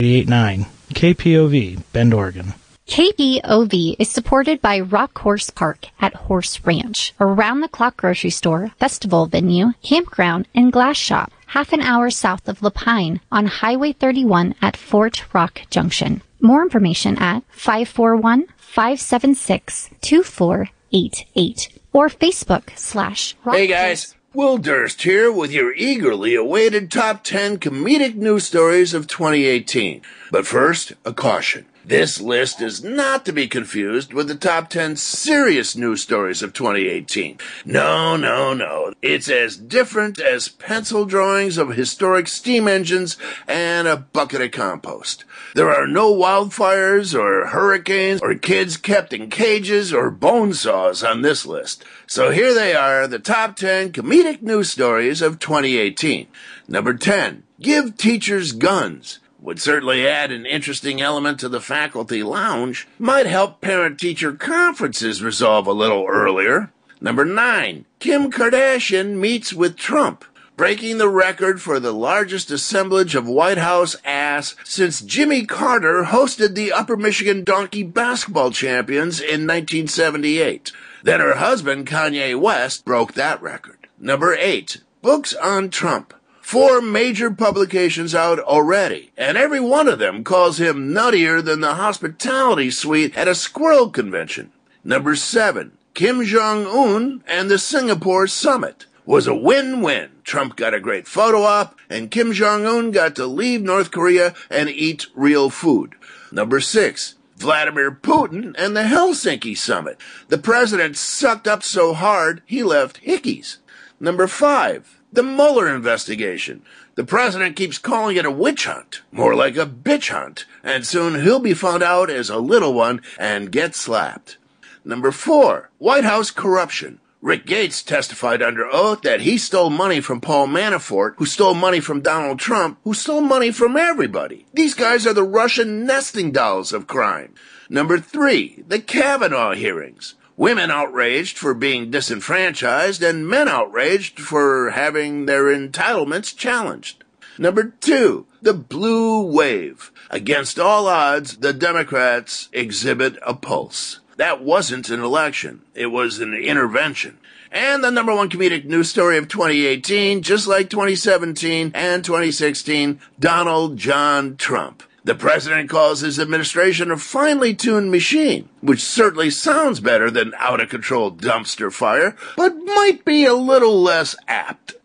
889 KPOV, Bend, Oregon. KPOV is supported by Rock Horse Park at Horse Ranch, around the clock grocery store, festival venue, campground, and glass shop, half an hour south of La Pine on Highway 31 at Fort Rock Junction. More information at 541 576 2488 or Facebook slash Rock Hey guys, Will Durst here with your eagerly awaited top 10 comedic news stories of 2018. But first, a caution. This list is not to be confused with the top 10 serious news stories of 2018. No, no, no. It's as different as pencil drawings of historic steam engines and a bucket of compost. There are no wildfires or hurricanes or kids kept in cages or bone saws on this list. So here they are, the top 10 comedic news stories of 2018. Number 10. Give teachers guns would certainly add an interesting element to the faculty lounge, might help parent teacher conferences resolve a little earlier. Number nine, Kim Kardashian meets with Trump, breaking the record for the largest assemblage of White House ass since Jimmy Carter hosted the Upper Michigan Donkey basketball champions in 1978. Then her husband, Kanye West, broke that record. Number eight, books on Trump four major publications out already, and every one of them calls him nuttier than the hospitality suite at a squirrel convention. Number seven, Kim Jong-un and the Singapore summit was a win-win. Trump got a great photo op, and Kim Jong-un got to leave North Korea and eat real food. Number six, Vladimir Putin and the Helsinki summit. The president sucked up so hard he left hickeys. Number five, the Mueller investigation. The president keeps calling it a witch hunt, more like a bitch hunt, and soon he'll be found out as a little one and get slapped. Number four, White House corruption. Rick Gates testified under oath that he stole money from Paul Manafort, who stole money from Donald Trump, who stole money from everybody. These guys are the Russian nesting dolls of crime. Number three, the Kavanaugh hearings women outraged for being disenfranchised, and men outraged for having their entitlements challenged. Number two, the blue wave. Against all odds, the Democrats exhibit a pulse. That wasn't an election. It was an intervention. And the number one comedic news story of 2018, just like 2017 and 2016, Donald John Trump. The president calls his administration a finely tuned machine, which certainly sounds better than out of control dumpster fire, but might be a little less apt.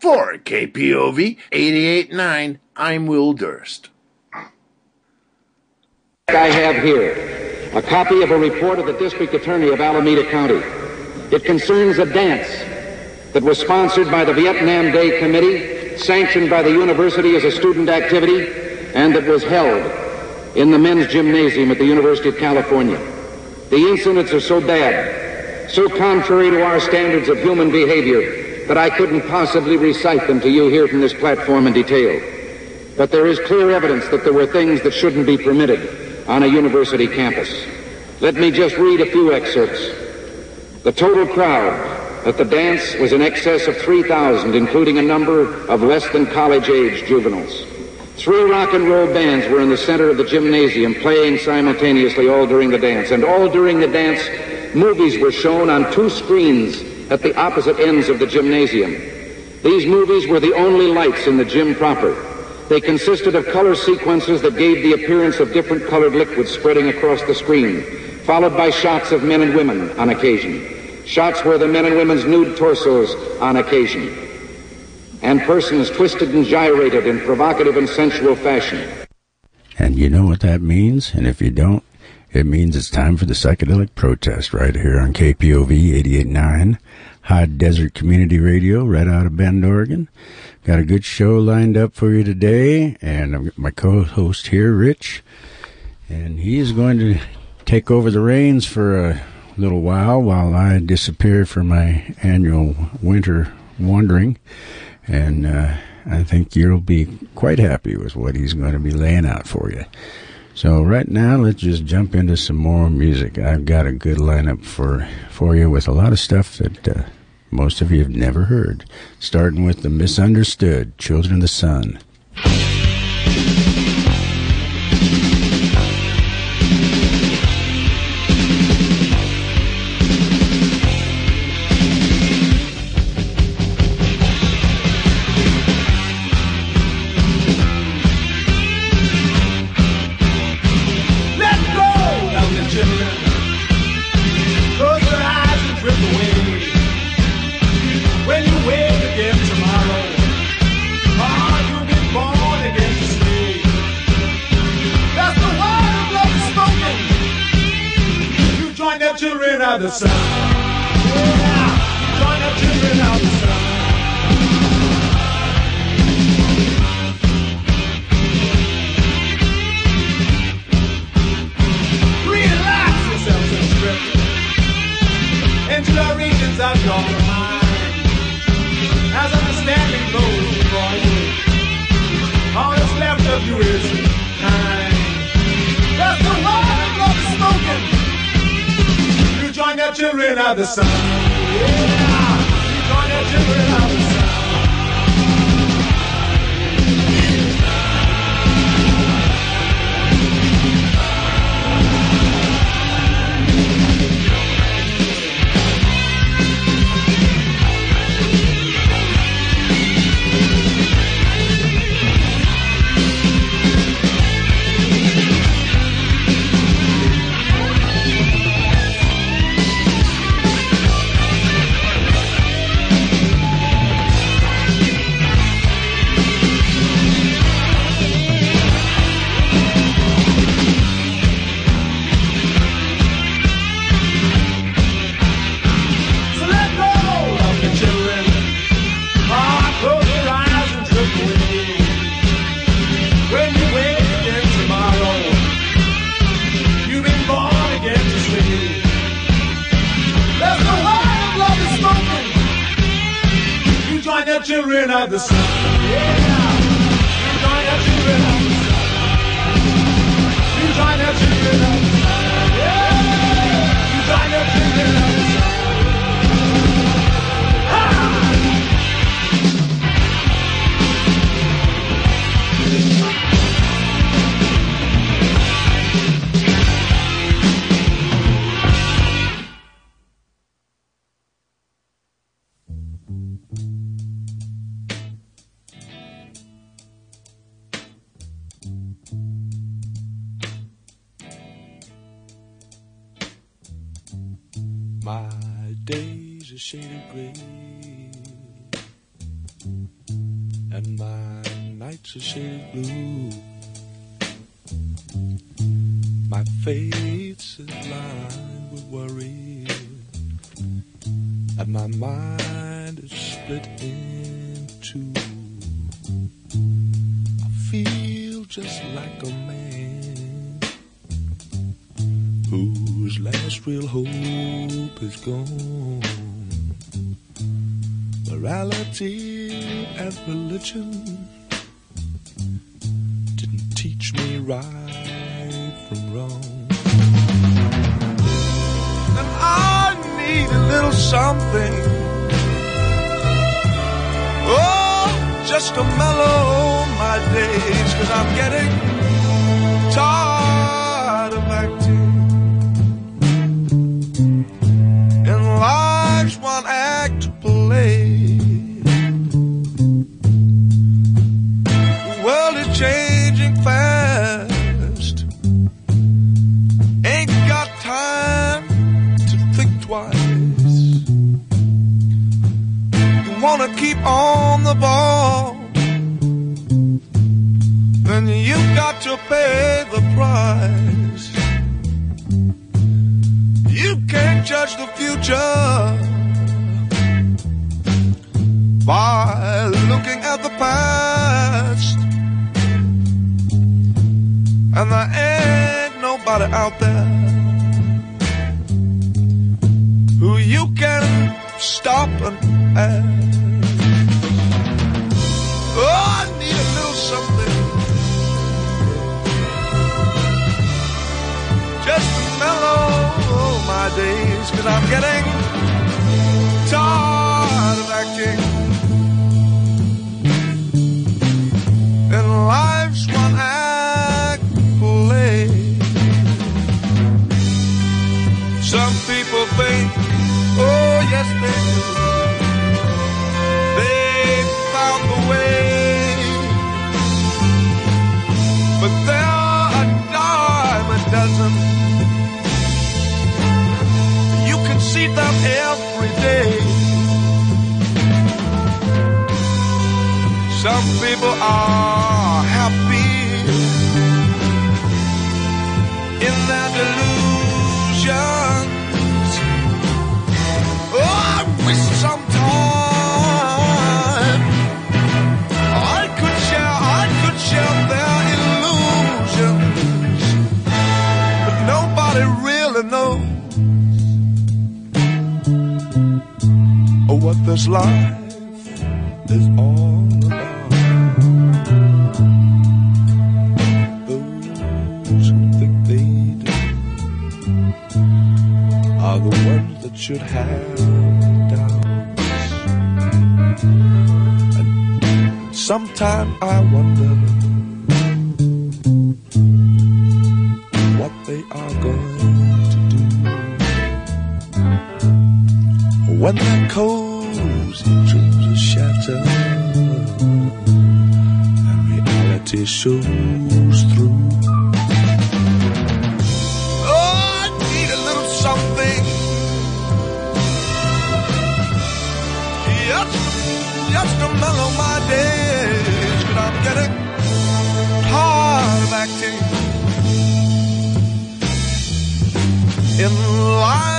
For KPOV 889, I'm Will Durst. I have here a copy of a report of the district attorney of Alameda County. It concerns a dance that was sponsored by the Vietnam Day Committee, sanctioned by the university as a student activity, and that was held in the men's gymnasium at the University of California. The incidents are so bad, so contrary to our standards of human behavior, that I couldn't possibly recite them to you here from this platform in detail. But there is clear evidence that there were things that shouldn't be permitted on a university campus. Let me just read a few excerpts. The total crowd at the dance was in excess of 3,000, including a number of less than college age juveniles. Three rock and roll bands were in the center of the gymnasium playing simultaneously all during the dance. And all during the dance, movies were shown on two screens at the opposite ends of the gymnasium. These movies were the only lights in the gym proper. They consisted of color sequences that gave the appearance of different colored liquids spreading across the screen, followed by shots of men and women on occasion. Shots where the men and women's nude torsos on occasion and persons twisted and gyrated in provocative and sensual fashion. And you know what that means? And if you don't, it means it's time for the psychedelic protest right here on KPOV 88.9, High Desert Community Radio, right out of Bend, Oregon. Got a good show lined up for you today, and I've got my co-host here, Rich, and he's going to take over the reins for a little while while I disappear for my annual winter wandering and uh, I think you'll be quite happy with what he's going to be laying out for you. So right now, let's just jump into some more music. I've got a good lineup for for you with a lot of stuff that uh, most of you have never heard. Starting with the misunderstood Children of the Sun. Shaded gray, and my nights are shaded blue. My face is lined with worry, and my mind is split in two. I feel just like a man whose last real hope is gone. Morality and religion didn't teach me right from wrong. And I need a little something. Oh, just to mellow my days, cause I'm getting tired of acting. Pay the price. You can't judge the future by looking at the past. And there ain't nobody out there who you can stop and ask. My days, cause I'm getting tired of acting. And life's day. Some people are happy in their delusions. This life is all about. Those who think they do are the ones that should have doubts. And sometimes I wonder what they are going to do when their cozy shows through. Oh, I need a little something. To mellow my I'm getting tired of acting in life's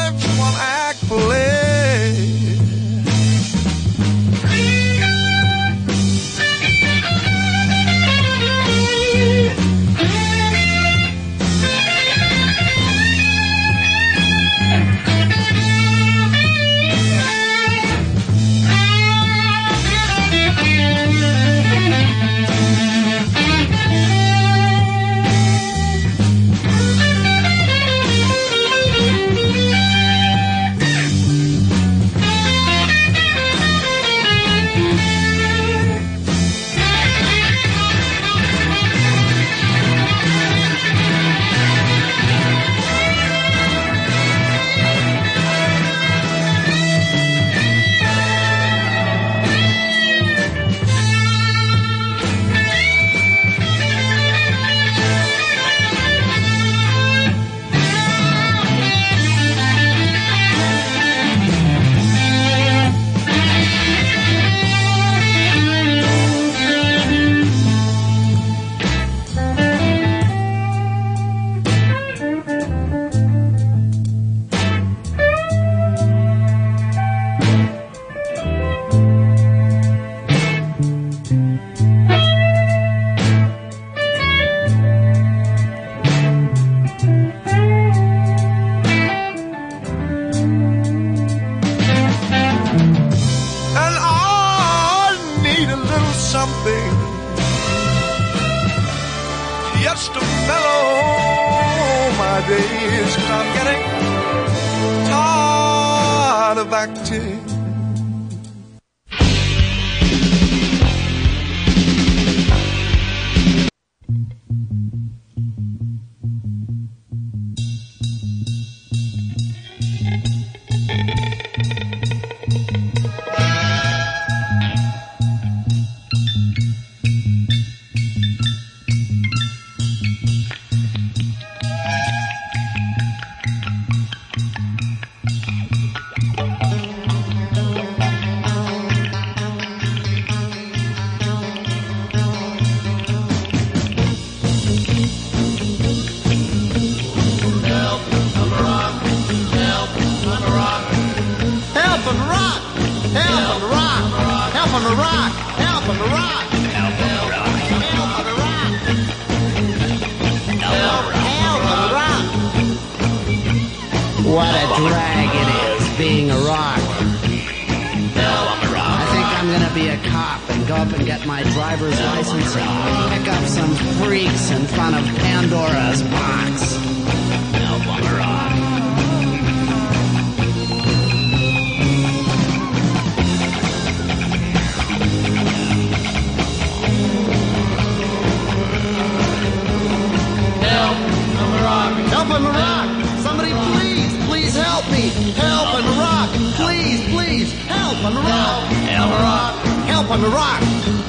Help and rock! Somebody please, please help me! Help and rock! Please, please, help and rock! Help and rock! Help and rock!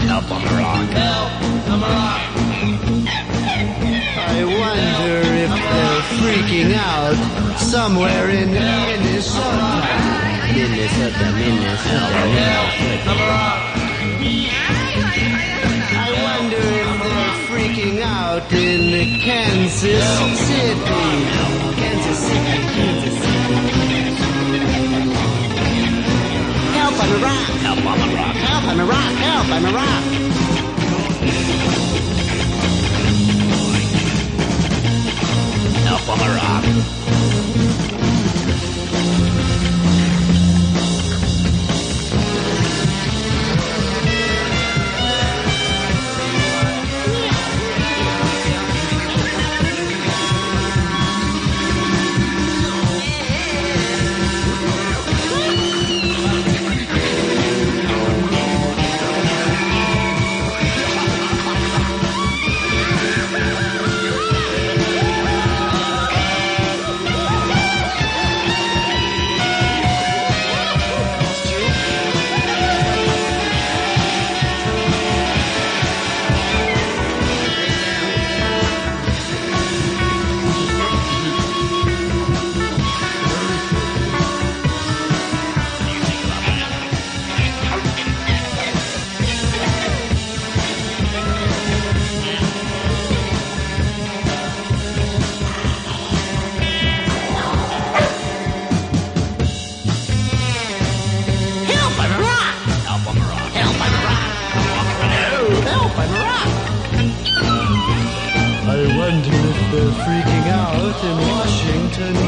Help on the rock! Help on the rock! I wonder if they're freaking out somewhere in Minnesota. Minnesota, Minnesota, Minnesota. I freaking out in Kansas City. Kansas City, Kansas City. Help on the rock. Help on the rock. Help on the rock. Help on the rock. Help on the rock. Out in Washington, D.C.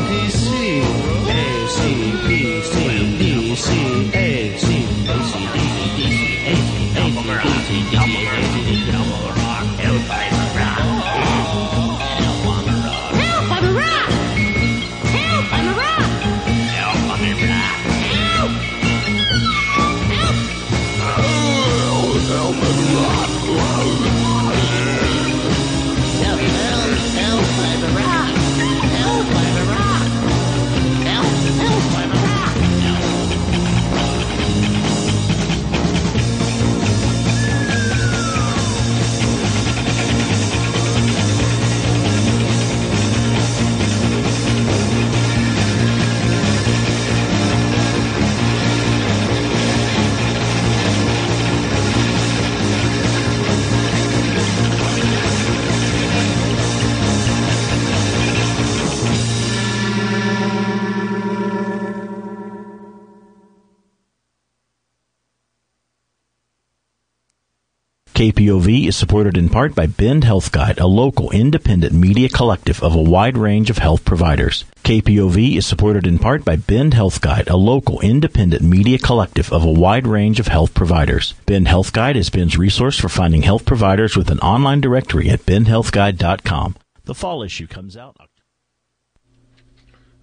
KPOV is supported in part by Bend Health Guide, a local independent media collective of a wide range of health providers. KPOV is supported in part by Bend Health Guide, a local independent media collective of a wide range of health providers. Bend Health Guide is Bend's resource for finding health providers with an online directory at bendhealthguide.com. The fall issue comes out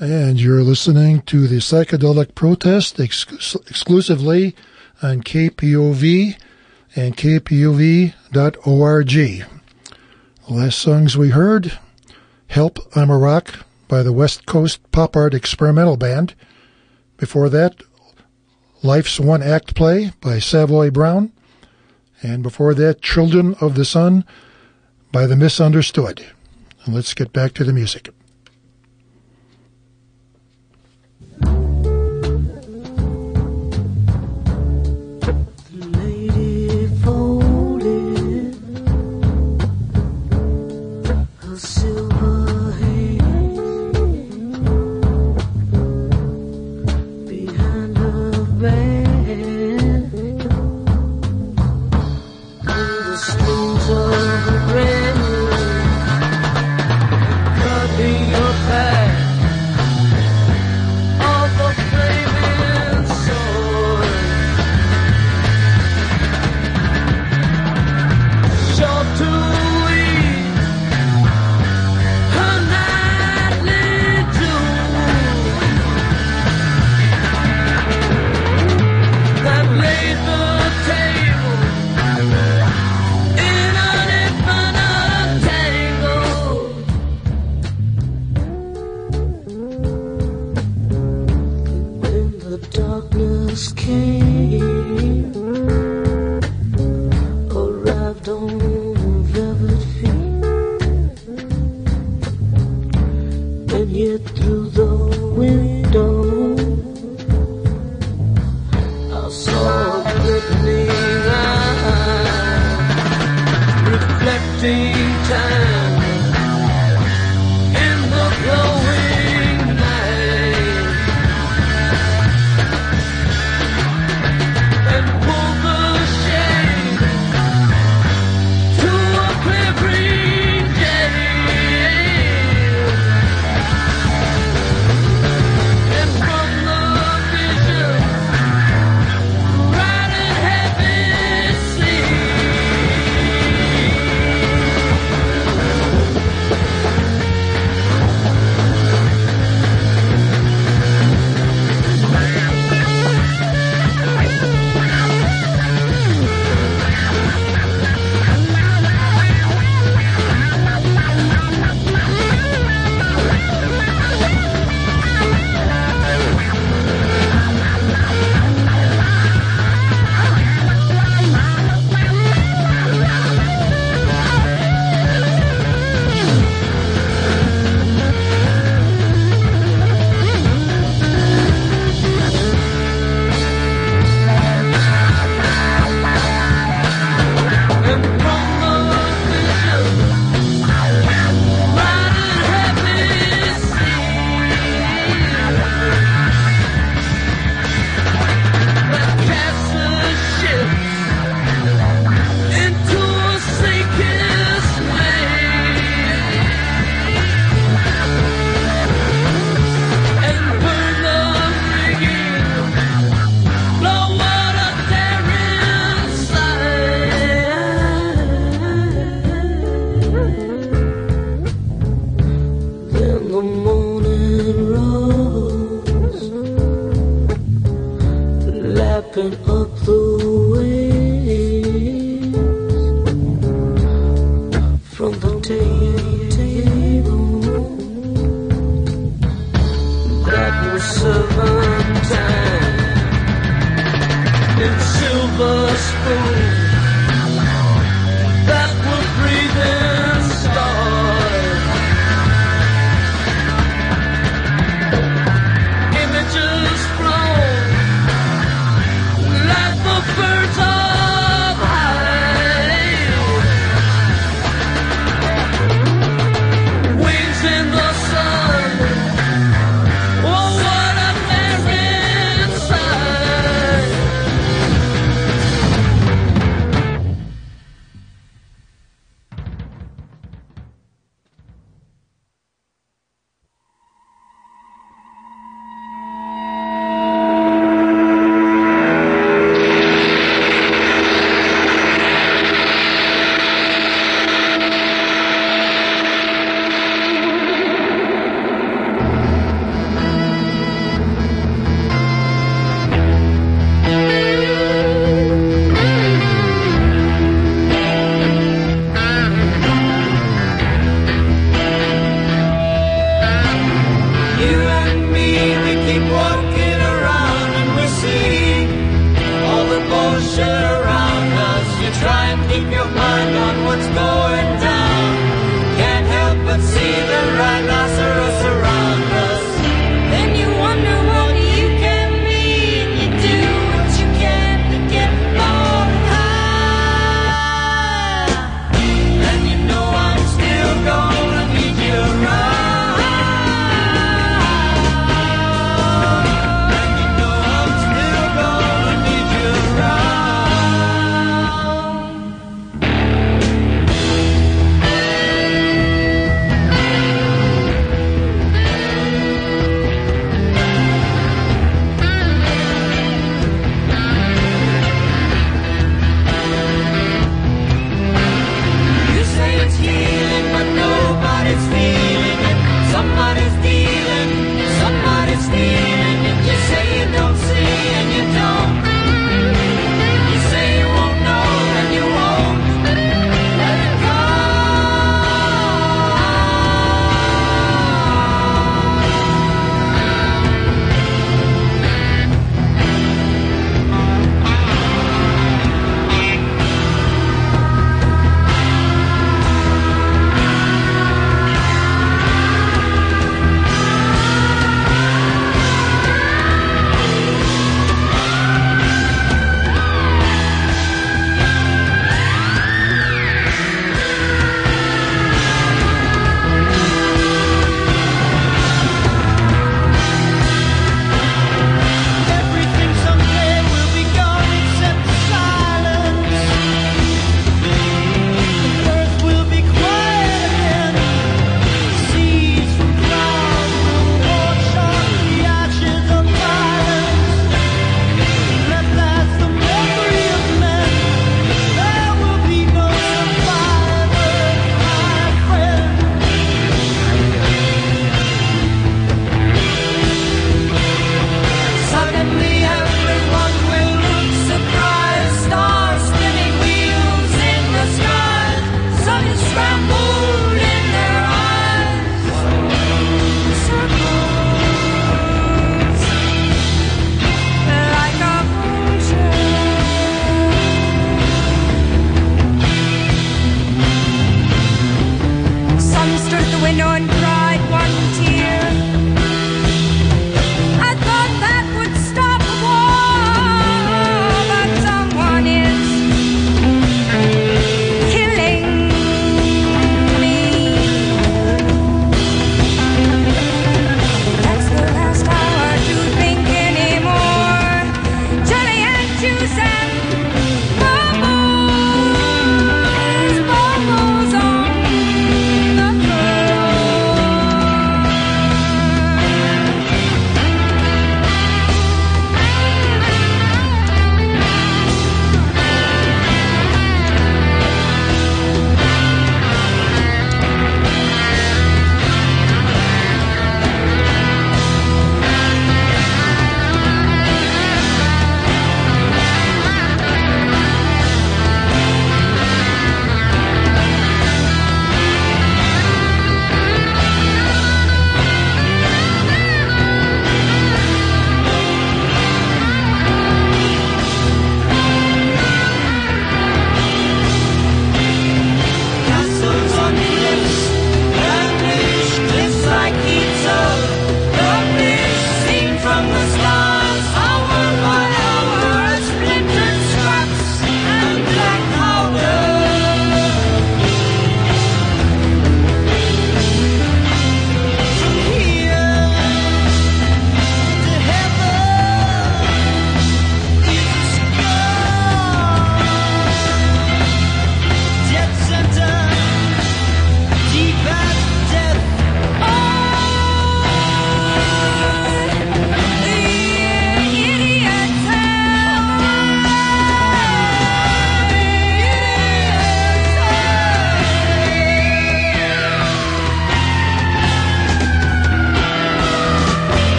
And you're listening to the Psychedelic Protest ex- exclusively on KPOV and kpov.org. The last songs we heard Help I'm a Rock by the West Coast Pop Art Experimental Band. Before that, Life's One Act Play by Savoy Brown. And before that, Children of the Sun by The Misunderstood. And let's get back to the music.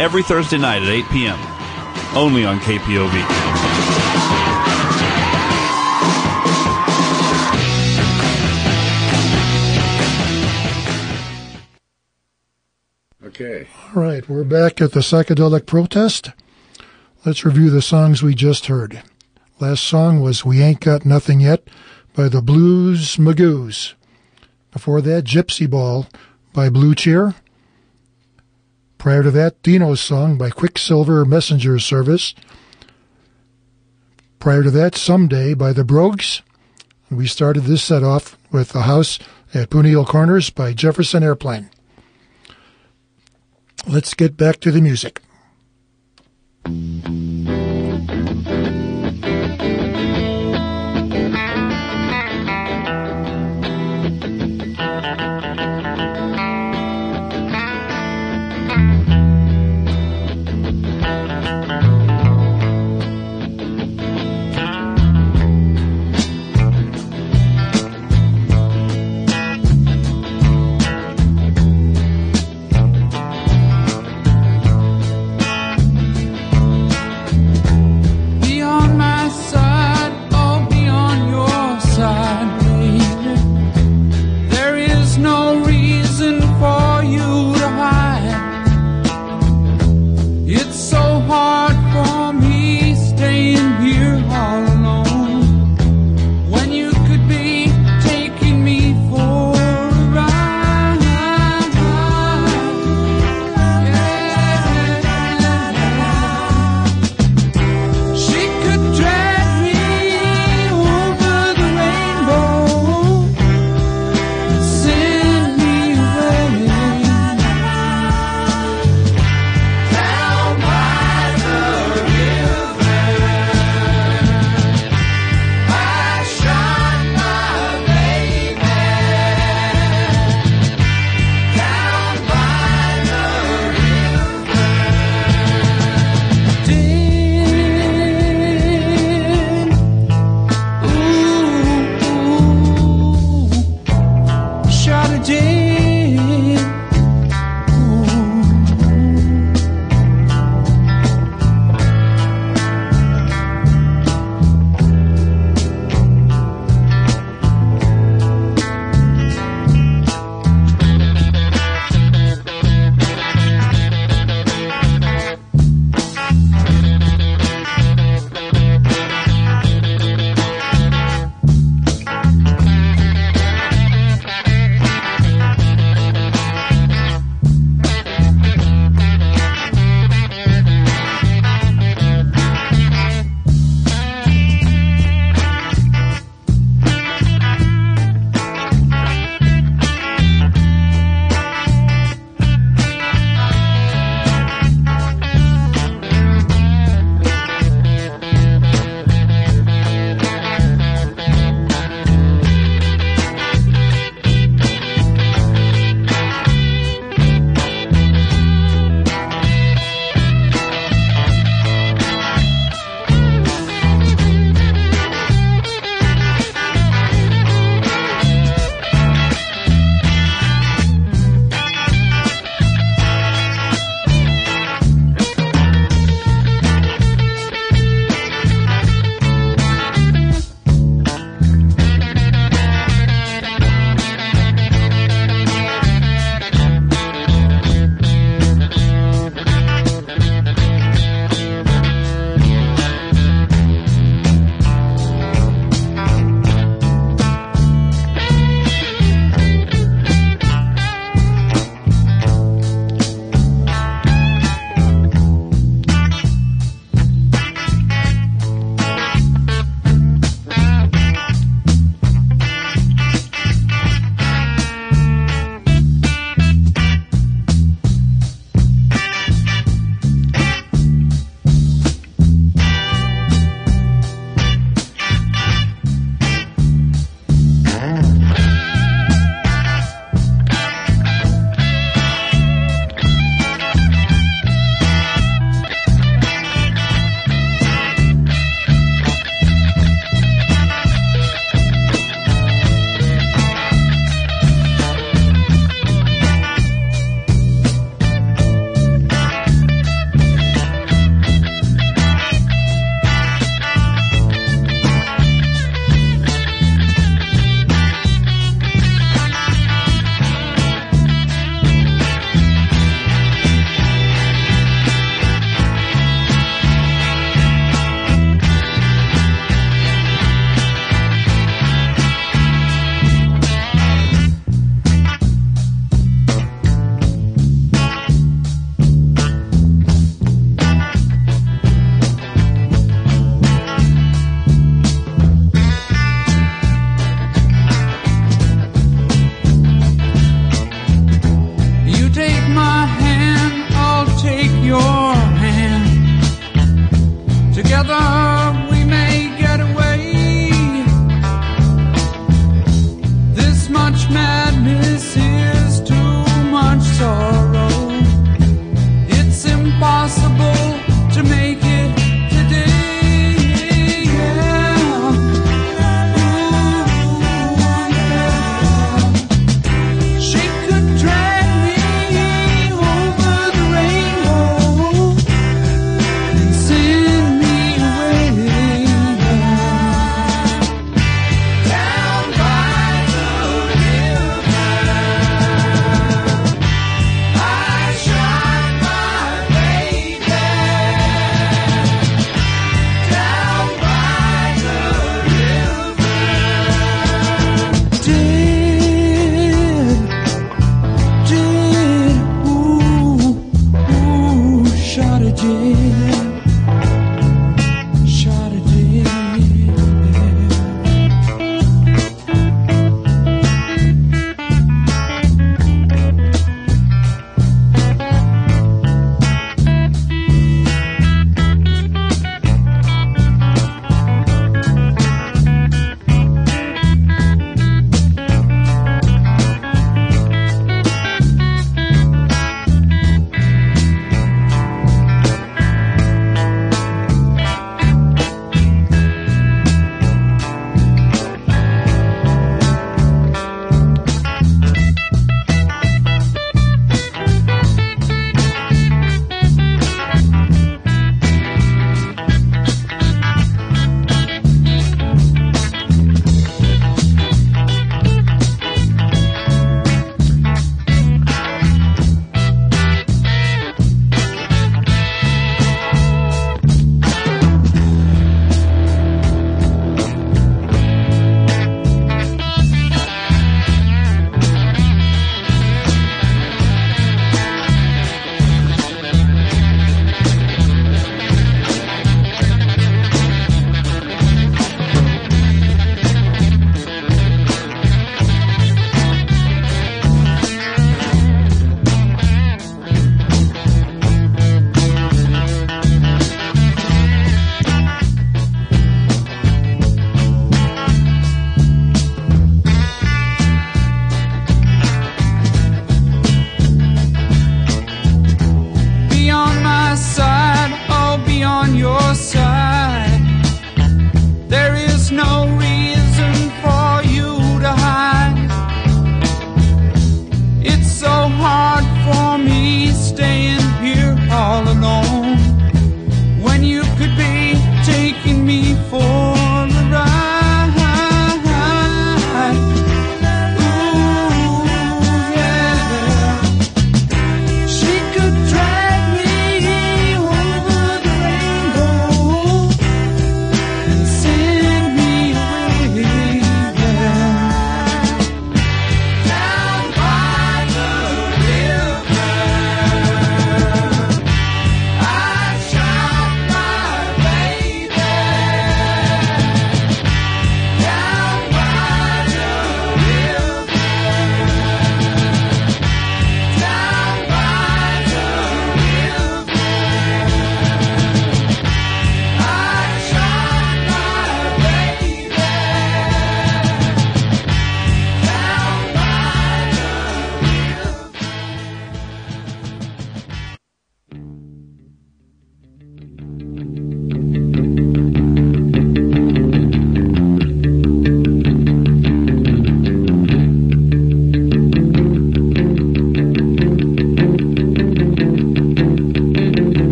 Every Thursday night at 8 p.m. Only on KPOV. Okay. All right, we're back at the psychedelic protest. Let's review the songs we just heard. Last song was We Ain't Got Nothing Yet by the Blues Magoos. Before that, Gypsy Ball by Blue Cheer. Prior to that, Dino's song by Quicksilver Messenger Service. Prior to that, Someday by the Brogues. We started this set off with The House at Pooneil Corners by Jefferson Airplane. Let's get back to the music.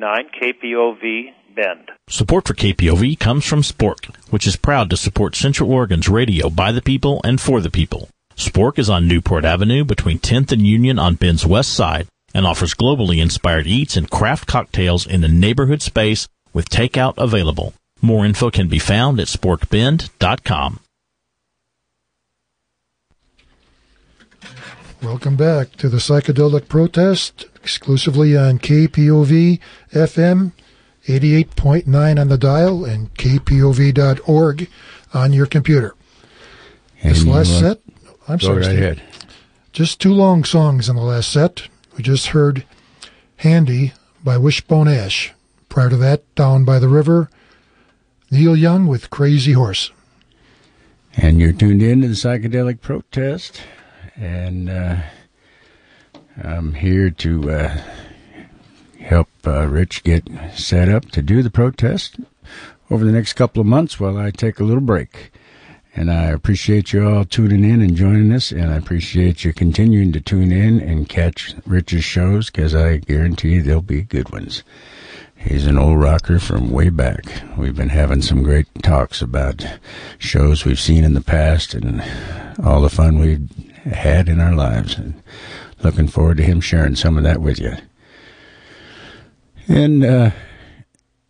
KPOV Bend. Support for KPOV comes from Spork, which is proud to support Central Oregon's radio by the people and for the people. Spork is on Newport Avenue between 10th and Union on Bend's west side and offers globally inspired eats and craft cocktails in the neighborhood space with takeout available. More info can be found at sporkbend.com. Welcome back to the psychedelic protest exclusively on KPOV FM 88.9 on the dial and kpov.org on your computer. this And, last uh, set, I'm go sorry, right Steve. ahead. Just two long songs in the last set. We just heard Handy by Wishbone Ash. Prior to that, Down by the River, Neil Young with Crazy Horse. And you're tuned in to the psychedelic protest, and uh, I'm here to uh, help uh, Rich get set up to do the protest over the next couple of months while I take a little break. And I appreciate you all tuning in and joining us, and I appreciate you continuing to tune in and catch Rich's shows because I guarantee they'll be good ones. He's an old rocker from way back. We've been having some great talks about shows we've seen in the past and all the fun we've had in our lives. And looking forward to him sharing some of that with you. And uh,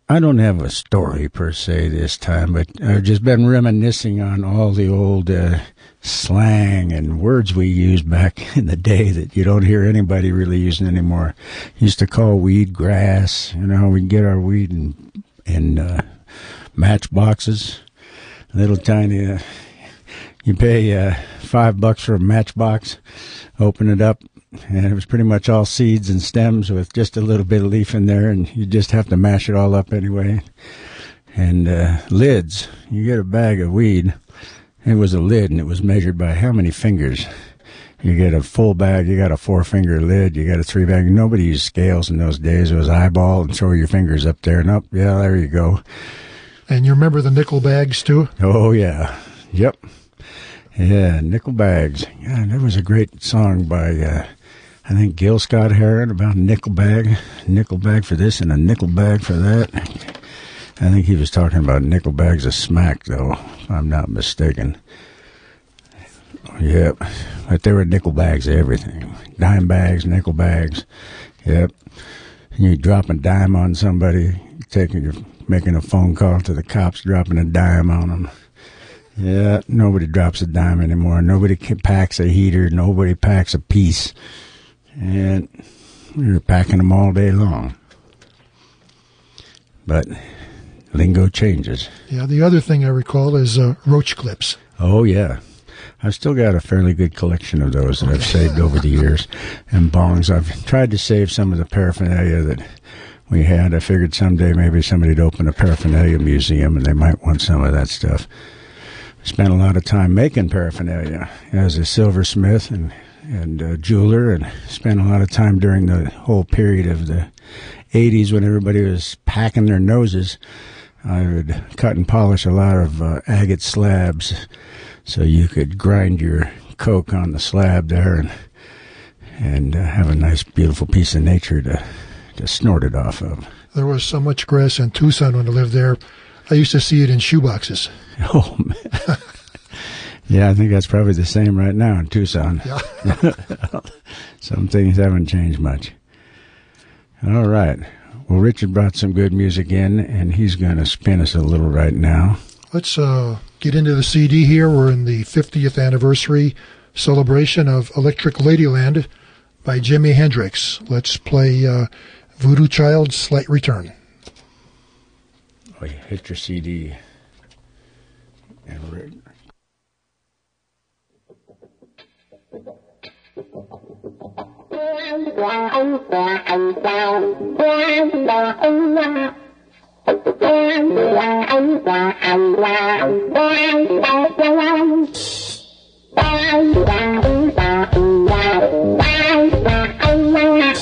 I don't have a story per se this time, but I've just been reminiscing on all the old uh, slang and words we used back in the day that you don't hear anybody really using anymore. Used to call weed grass. You know, we get our weed in in uh, matchboxes, little tiny. Uh, you pay uh, five bucks for a matchbox, open it up, and it was pretty much all seeds and stems with just a little bit of leaf in there, and you just have to mash it all up anyway. And uh, lids, you get a bag of weed. It was a lid, and it was measured by how many fingers. You get a full bag, you got a four finger lid, you got a three bag. Nobody used scales in those days. It was eyeball and throw your fingers up there and up. Yeah, there you go. And you remember the nickel bags too? Oh yeah, yep, yeah. Nickel bags. Yeah, that was a great song by uh, I think Gil Scott Heron about a nickel bag, nickel bag for this and a nickel bag for that. I think he was talking about nickel bags of smack, though, if I'm not mistaken. Yep, but there were nickel bags of everything, dime bags, nickel bags. Yep, you drop a dime on somebody, taking your making a phone call to the cops, dropping a dime on them. Yeah, nobody drops a dime anymore. Nobody packs a heater. Nobody packs a piece. And we were packing them all day long. But lingo changes. Yeah, the other thing I recall is uh, roach clips. Oh, yeah. I've still got a fairly good collection of those that I've saved over the years. And bongs. I've tried to save some of the paraphernalia that we had. I figured someday maybe somebody'd open a paraphernalia museum and they might want some of that stuff. I spent a lot of time making paraphernalia as a silversmith and and uh, jeweler, and spent a lot of time during the whole period of the 80s when everybody was packing their noses. I would cut and polish a lot of uh, agate slabs so you could grind your coke on the slab there and and uh, have a nice, beautiful piece of nature to, to snort it off of. There was so much grass in Tucson when I lived there. I used to see it in shoeboxes. Oh, man. yeah, I think that's probably the same right now in Tucson. Yeah. Some things haven't changed much. All right. Well, Richard brought some good music in, and he's going to spin us a little right now. Let's uh, get into the CD here. We're in the 50th anniversary celebration of Electric Ladyland by Jimi Hendrix. Let's play uh, Voodoo Child's Slight Return. Oh, you hit your CD. And Rick. quan là ông là anh sao quan là ông là quan là ông là anh là quan là quan quan là ông là anh là quan là ông là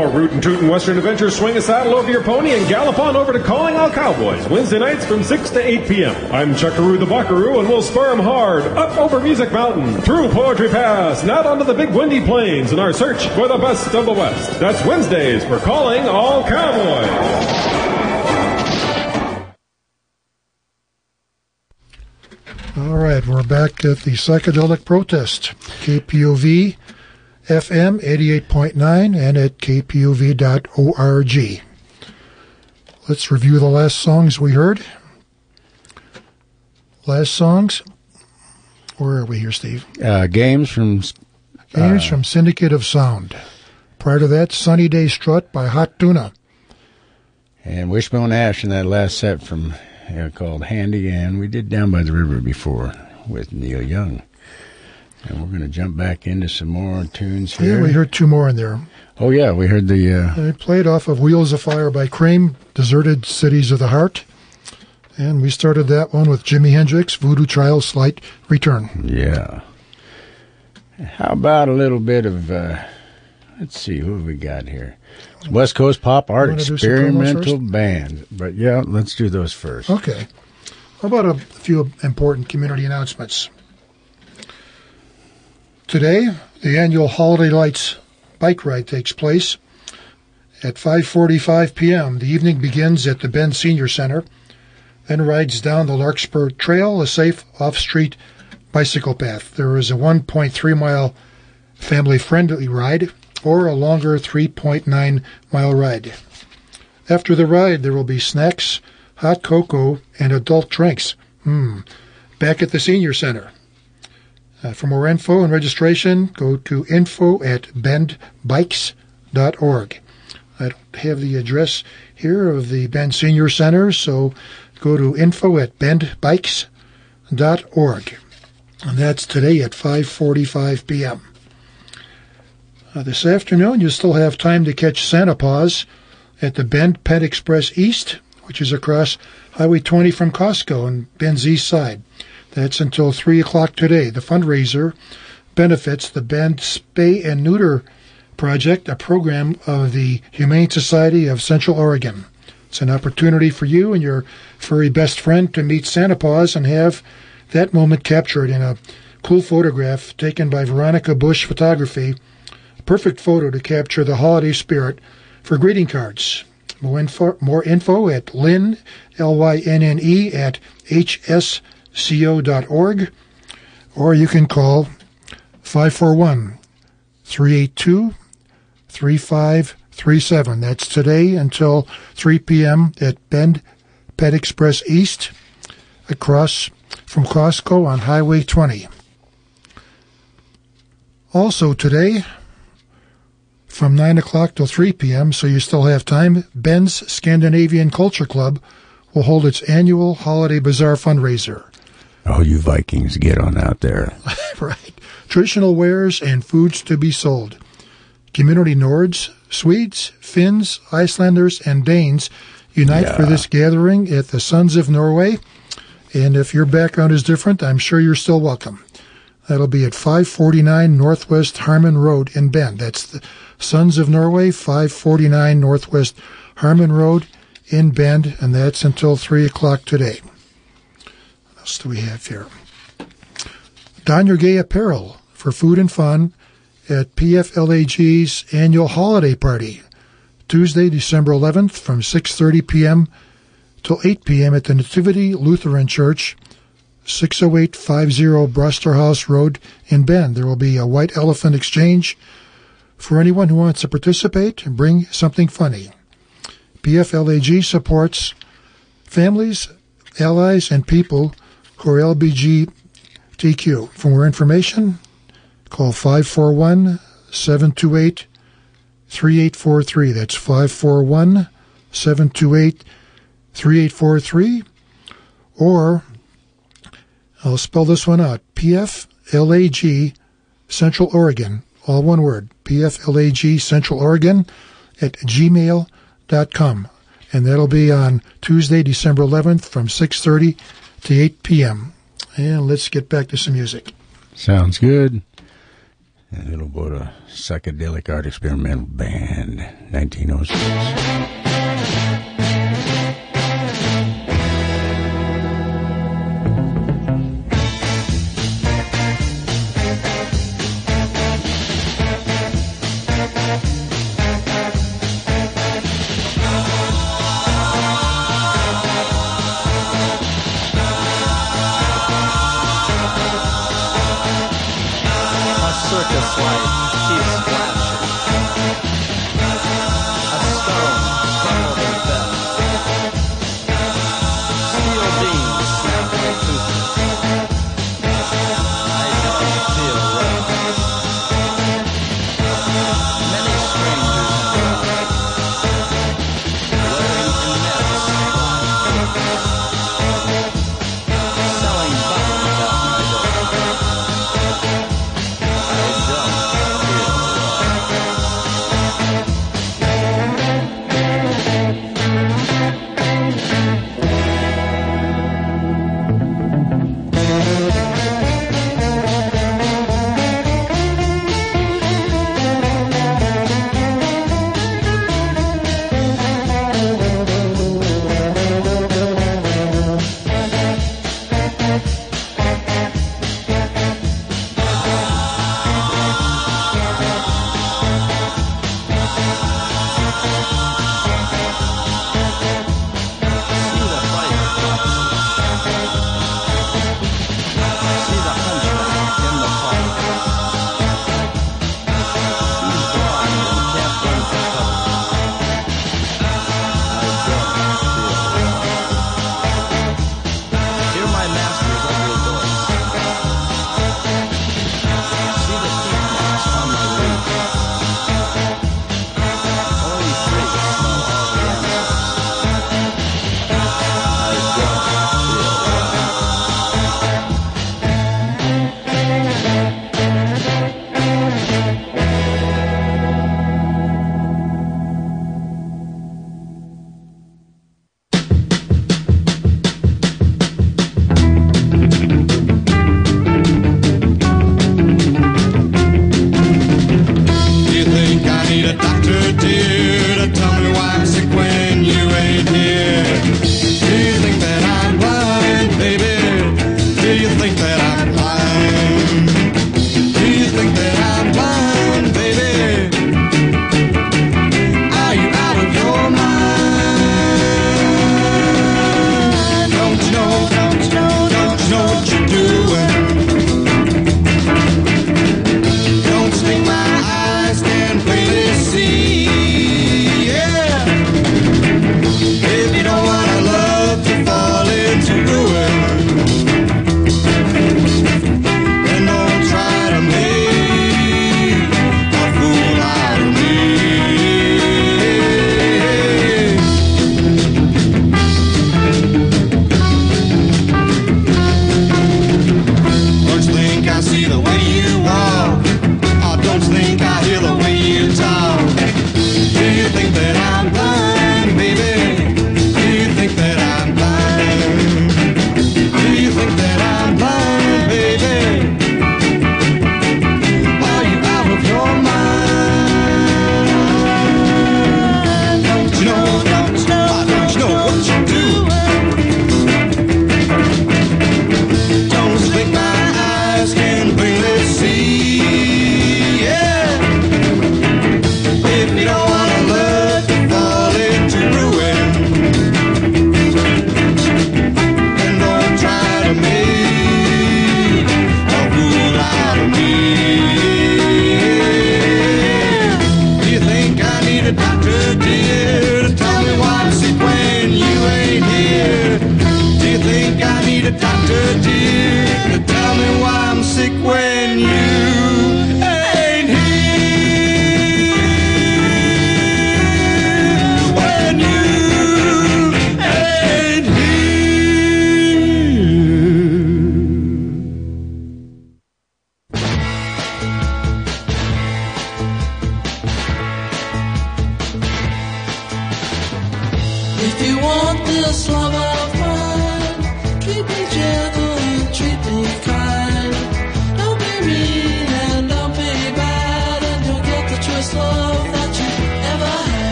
For Rootin' Tootin' Western adventures, swing a saddle over your pony and gallop on over to Calling All Cowboys, Wednesday nights from 6 to 8 p.m. I'm Chuckaroo the Buckaroo, and we'll spur 'em hard up over Music Mountain, through Poetry Pass, and out onto the big windy plains in our search for the best of the West. That's Wednesdays for Calling All Cowboys. All right, we're back at the psychedelic protest, KPOV FM 88.9 and at kpov.org. Let's review the last songs we heard. Last songs. Where are we here, Steve? Uh, games from Games uh, from Syndicate of Sound. Prior to that, Sunny Day Strut by Hot Tuna. and Wishbone Ash in that last set from uh, called Handy, and we did Down by the River before with Neil Young. And we're going to jump back into some more tunes here. Yeah, we heard two more in there. Oh yeah, we heard the. Uh, They played off of Wheels of Fire by Cream, Deserted Cities of the Heart. And we started that one with Jimi Hendrix, Voodoo Child, Slight Return. Yeah. How about a little bit of, uh, let's see, who have we got here? West Coast Pop Art You wanna do some promos Experimental? Band. But yeah, let's do those first. Okay. How about a few important community announcements? Today, the annual Holiday Lights bike ride takes place at 5:45 p.m. The evening begins at the Bend Senior Center, then rides down the Larkspur Trail, a safe off-street bicycle path. There is a 1.3 mile family-friendly ride or a longer 3.9 mile ride. After the ride, there will be snacks, hot cocoa, and adult drinks. Hmm. Back at the Senior Center. Uh, for more info and registration, go to info at bendbikes.org. I don't have the address here of the Bend Senior Center, so go to info at bendbikes.org. And that's today at 5.45 p.m. Uh, this afternoon, you still have time to catch Santa Paws at the Bend Pet Express East, which is across Highway 20 from Costco on Bend's east side. That's until 3 o'clock today. The fundraiser benefits the Bend Spay and Neuter Project, a program of the Humane Society of Central Oregon. It's an opportunity for you and your furry best friend to meet Santa Paws and have that moment captured in a cool photograph taken by Veronica Bush Photography. A perfect photo to capture the holiday spirit for greeting cards. More info, more info at lynn, L-Y-N-N-E, at hsco.org, or you can call 541 382 3537. That's today until 3 p.m. at Bend Pet Express East, across from Costco on Highway 20. Also today, from 9 o'clock till 3 p.m., so you still have time, Bend's Scandinavian Culture Club will hold its annual Holiday Bazaar fundraiser. Oh, you Vikings, get on out there. right. Traditional wares and foods to be sold. Community Nords, Swedes, Finns, Icelanders, and Danes unite for this gathering at the Sons of Norway. And if your background is different, I'm sure you're still welcome. That'll be at 549 Northwest Harmon Road in Bend. That's the Sons of Norway, 549 Northwest Harmon Road in Bend, and that's until 3 o'clock today. Do we have here? Don your gay apparel for food and fun at PFLAG's annual holiday party, Tuesday, December 11th from 6:30 p.m. till 8 p.m. at the Nativity Lutheran Church, 60850 Brosterhous Road in Bend. There will be a white elephant exchange for anyone who wants to participate and bring something funny. PFLAG supports families, allies, and people are LBGTQ. For more information, call 541 728 3843. That's 541 728 3843. Or I'll spell this one out PFLAG Central Oregon, all one word, PFLAG Central Oregon at gmail.com. And that'll be on Tuesday, December 11th from 6.30 to 8 p.m. And let's get back to some music. Sounds good. A little bit of psychedelic art experimental band, 1906.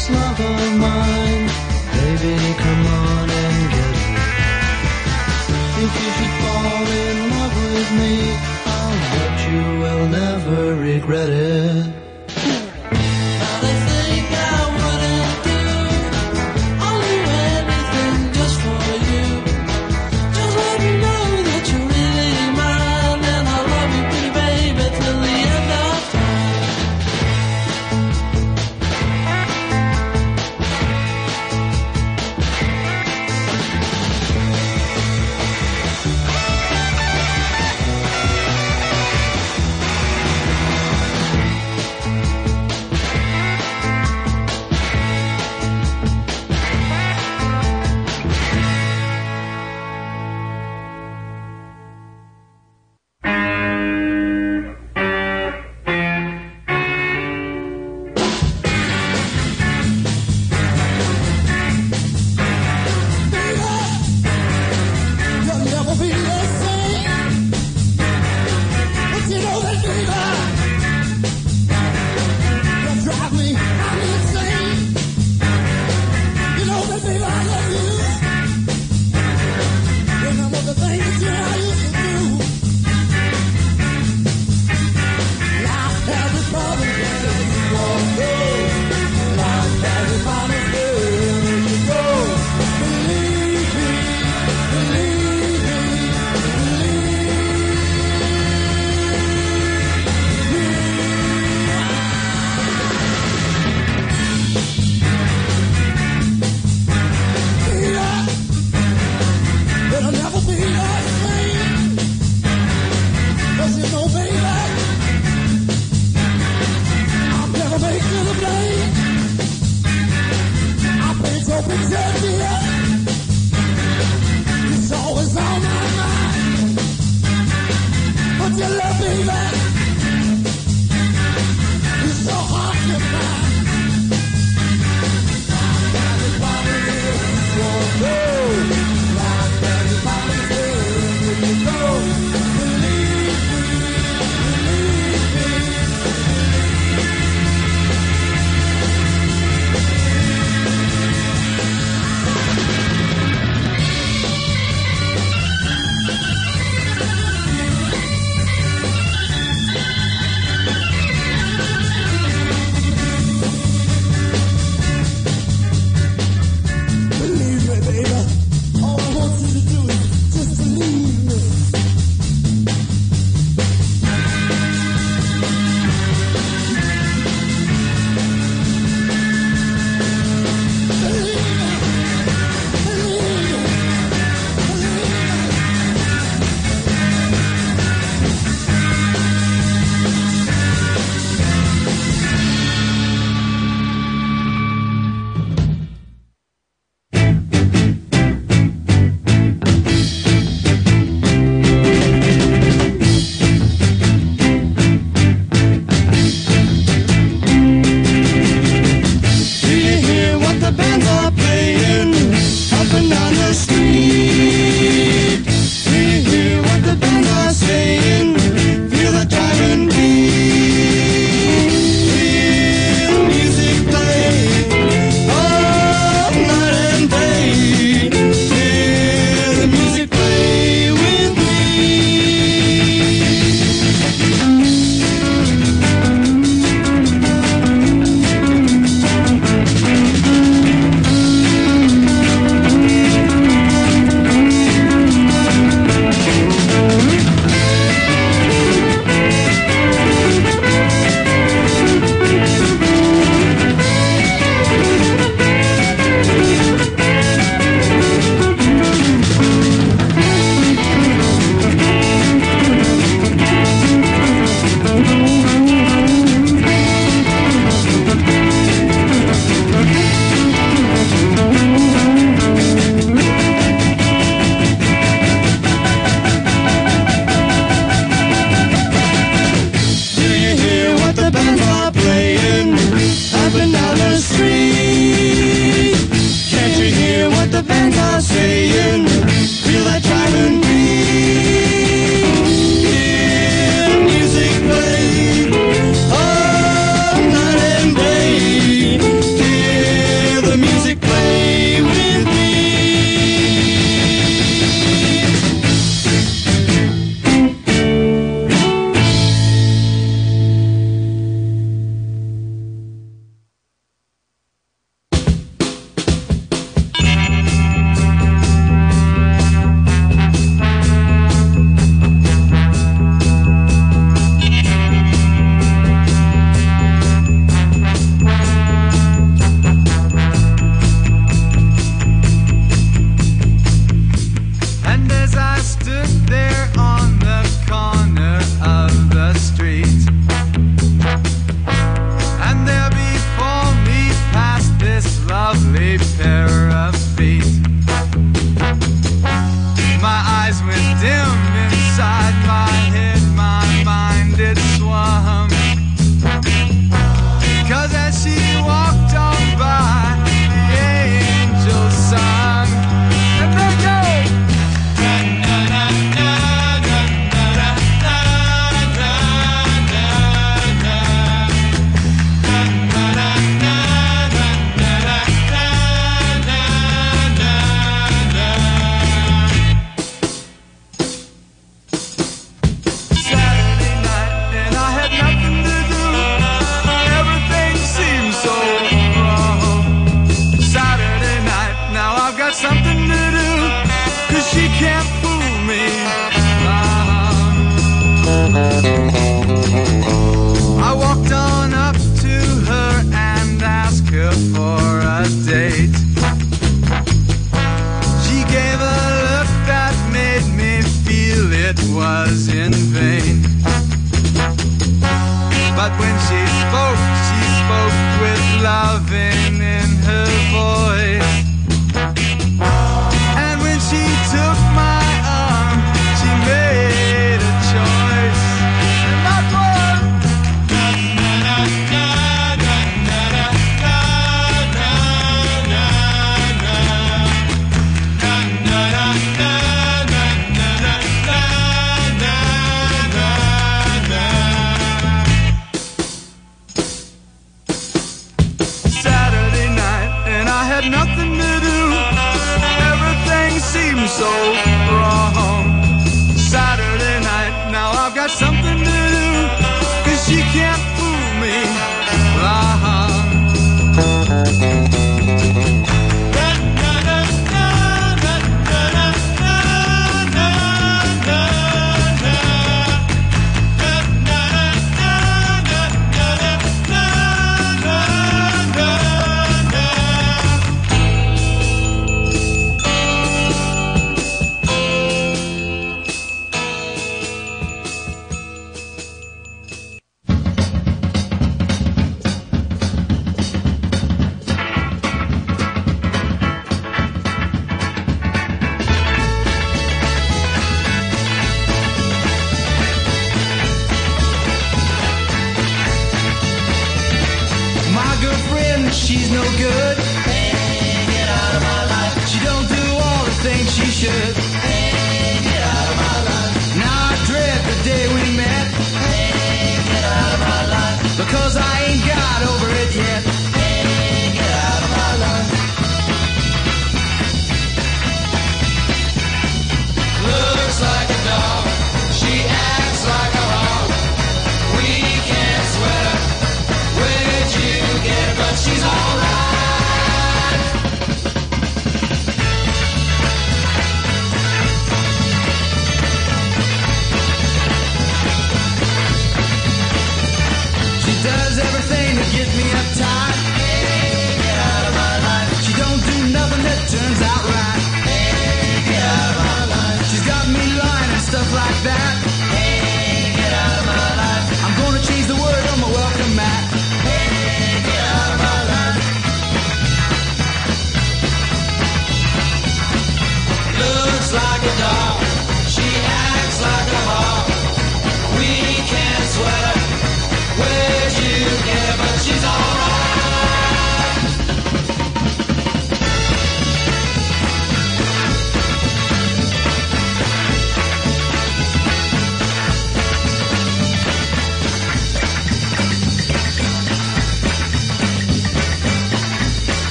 this love of mine. Baby, come on and get it. If you should fall in love with me, I'll bet you will never regret it.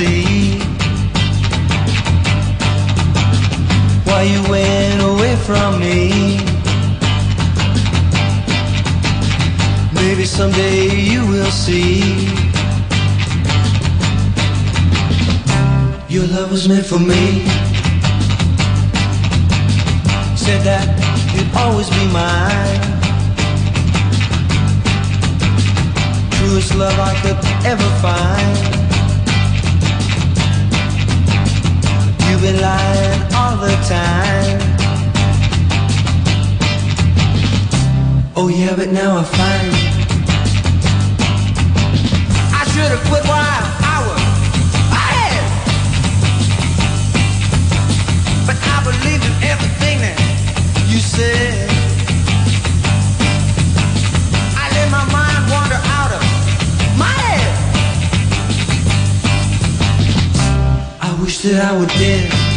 see why you went away from me. Maybe someday you will see your love was meant for me. Said that you'd always be mine. Truest love I could ever find. be lying all the time. Oh yeah, but now I find I should have quit while I was ahead But I believe in everything that you said. Wish that I were dead.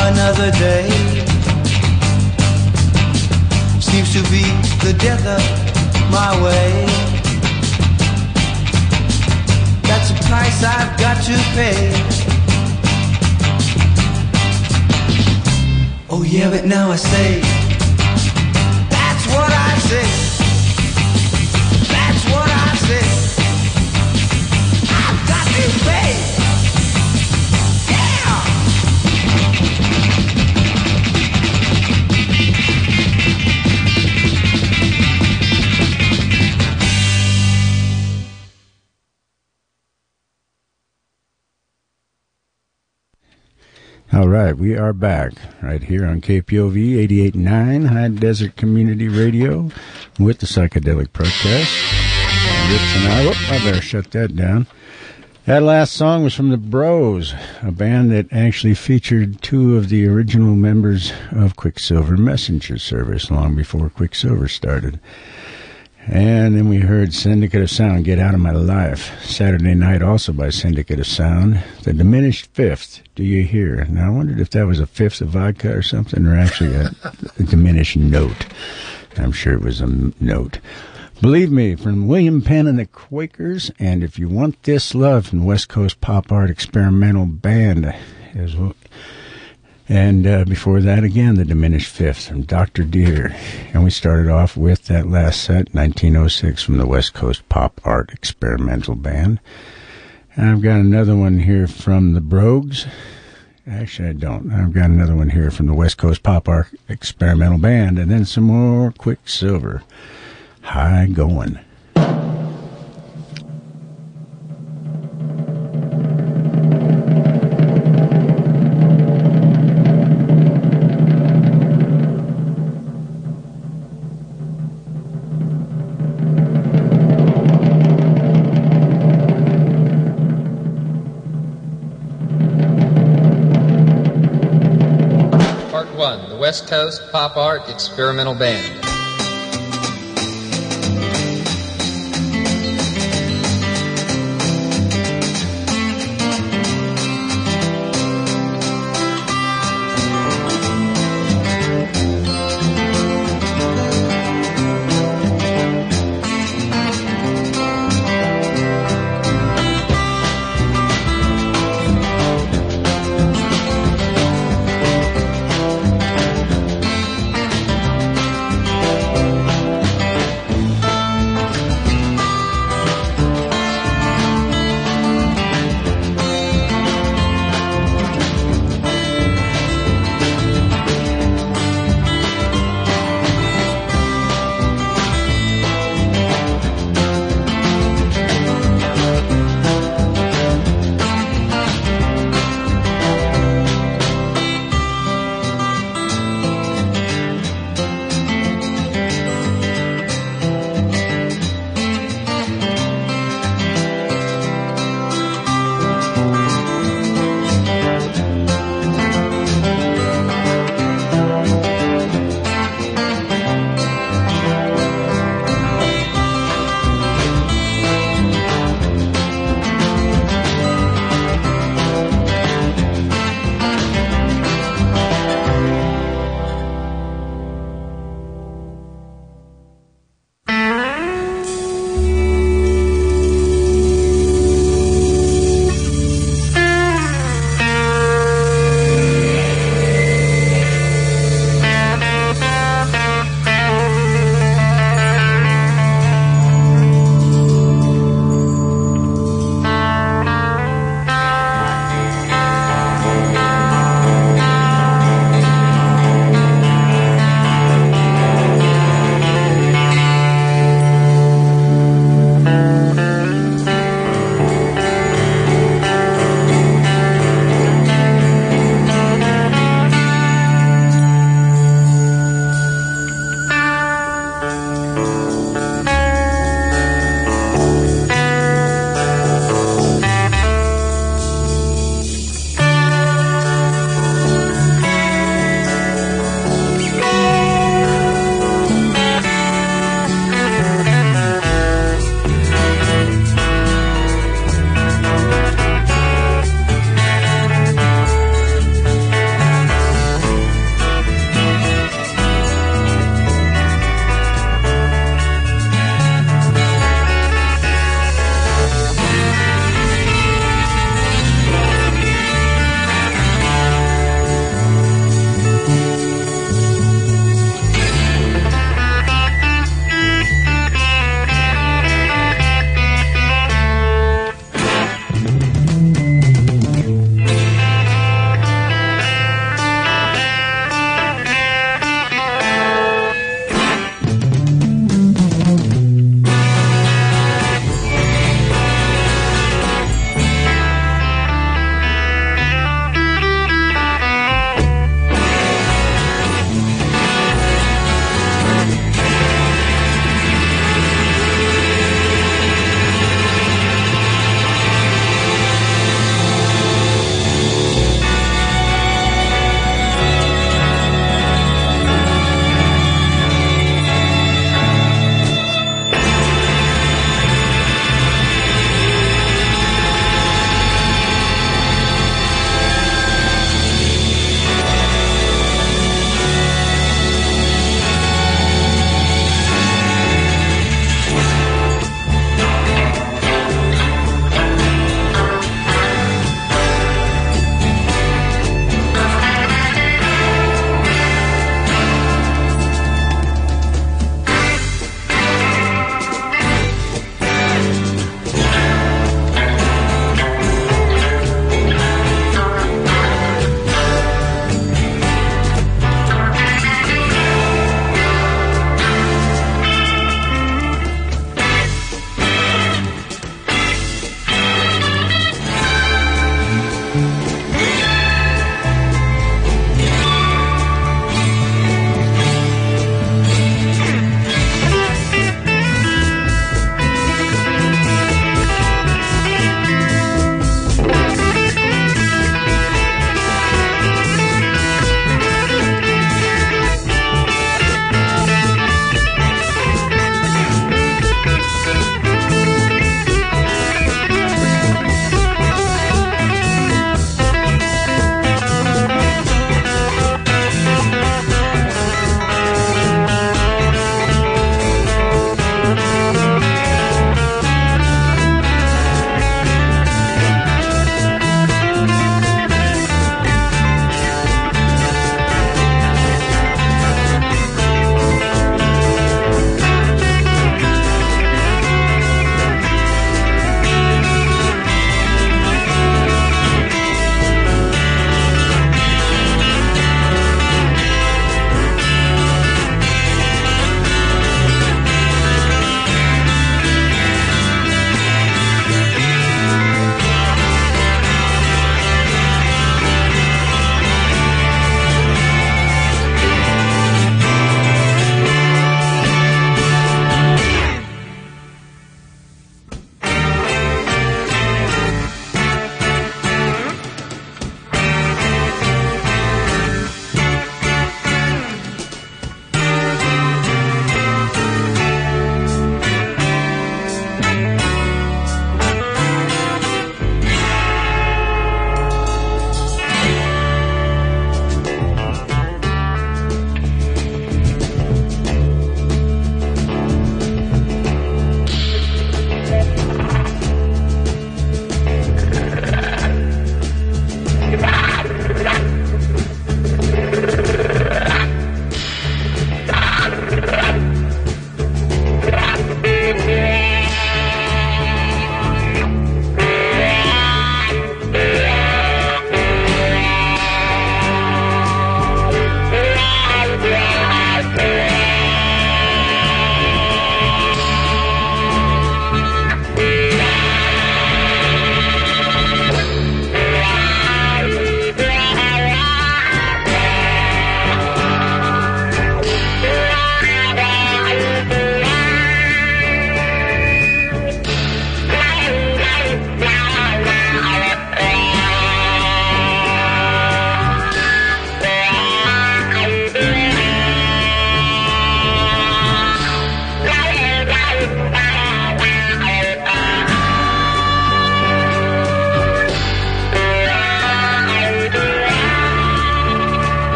Another day. To be the death of my way. That's a price I've got to pay. Oh yeah, but now I say, that's what I say. We are back right here on KPOV 88.9 High Desert Community Radio with the Psychedelic Protest. Rich and I, whoop, I better shut that down. That last song was from the Brogues, a band that actually featured two of the original members of Quicksilver Messenger Service long before Quicksilver started. And then we heard Syndicate of Sound, Get Out of My Life. Saturday night also by Syndicate of Sound. The Diminished Fifth, Do You Hear? Now I wondered if that was a fifth of vodka or something, or actually a, a diminished note. I'm sure it was a note. Believe Me from William Penn and the Quakers, and If You Want This Love from West Coast Pop Art Experimental Band. As well. And uh, before that, again, the diminished fifth from Dr. Deer. And we started off with that last set, 1906, from the West Coast Pop Art Experimental Band. And I've got another one here from the Brogues. Actually, I don't. I've got another one here from the West Coast Pop Art Experimental Band. And then some more Quicksilver. High Coin. West Coast Pop Art Experimental Band.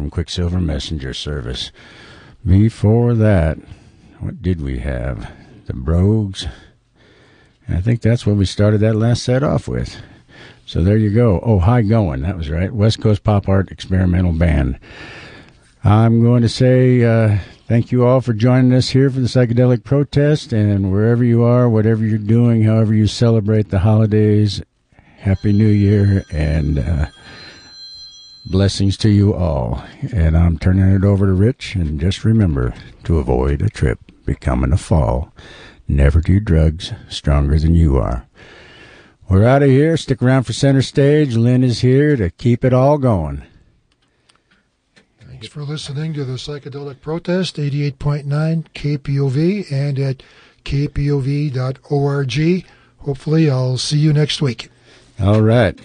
From Quicksilver Messenger Service. Before that, what did we have? The Brogues. I think that's what we started that last set off with. So there you go. Oh, High Coin. That was right. West Coast Pop Art Experimental Band. I'm going to say uh, thank you all for joining us here for the Psychedelic Protest. And wherever you are, whatever you're doing, however you celebrate the holidays, Happy New Year and uh, blessings to you all. And I'm turning it over to Rich. And just remember to avoid a trip becoming a fall. Never do drugs stronger than you are. We're out of here. Stick around for center stage. Lynn is here to keep it all going. Thanks for listening to the Psychedelic Protest, 88.9 KPOV and at kpov.org. Hopefully, I'll see you next week. All right.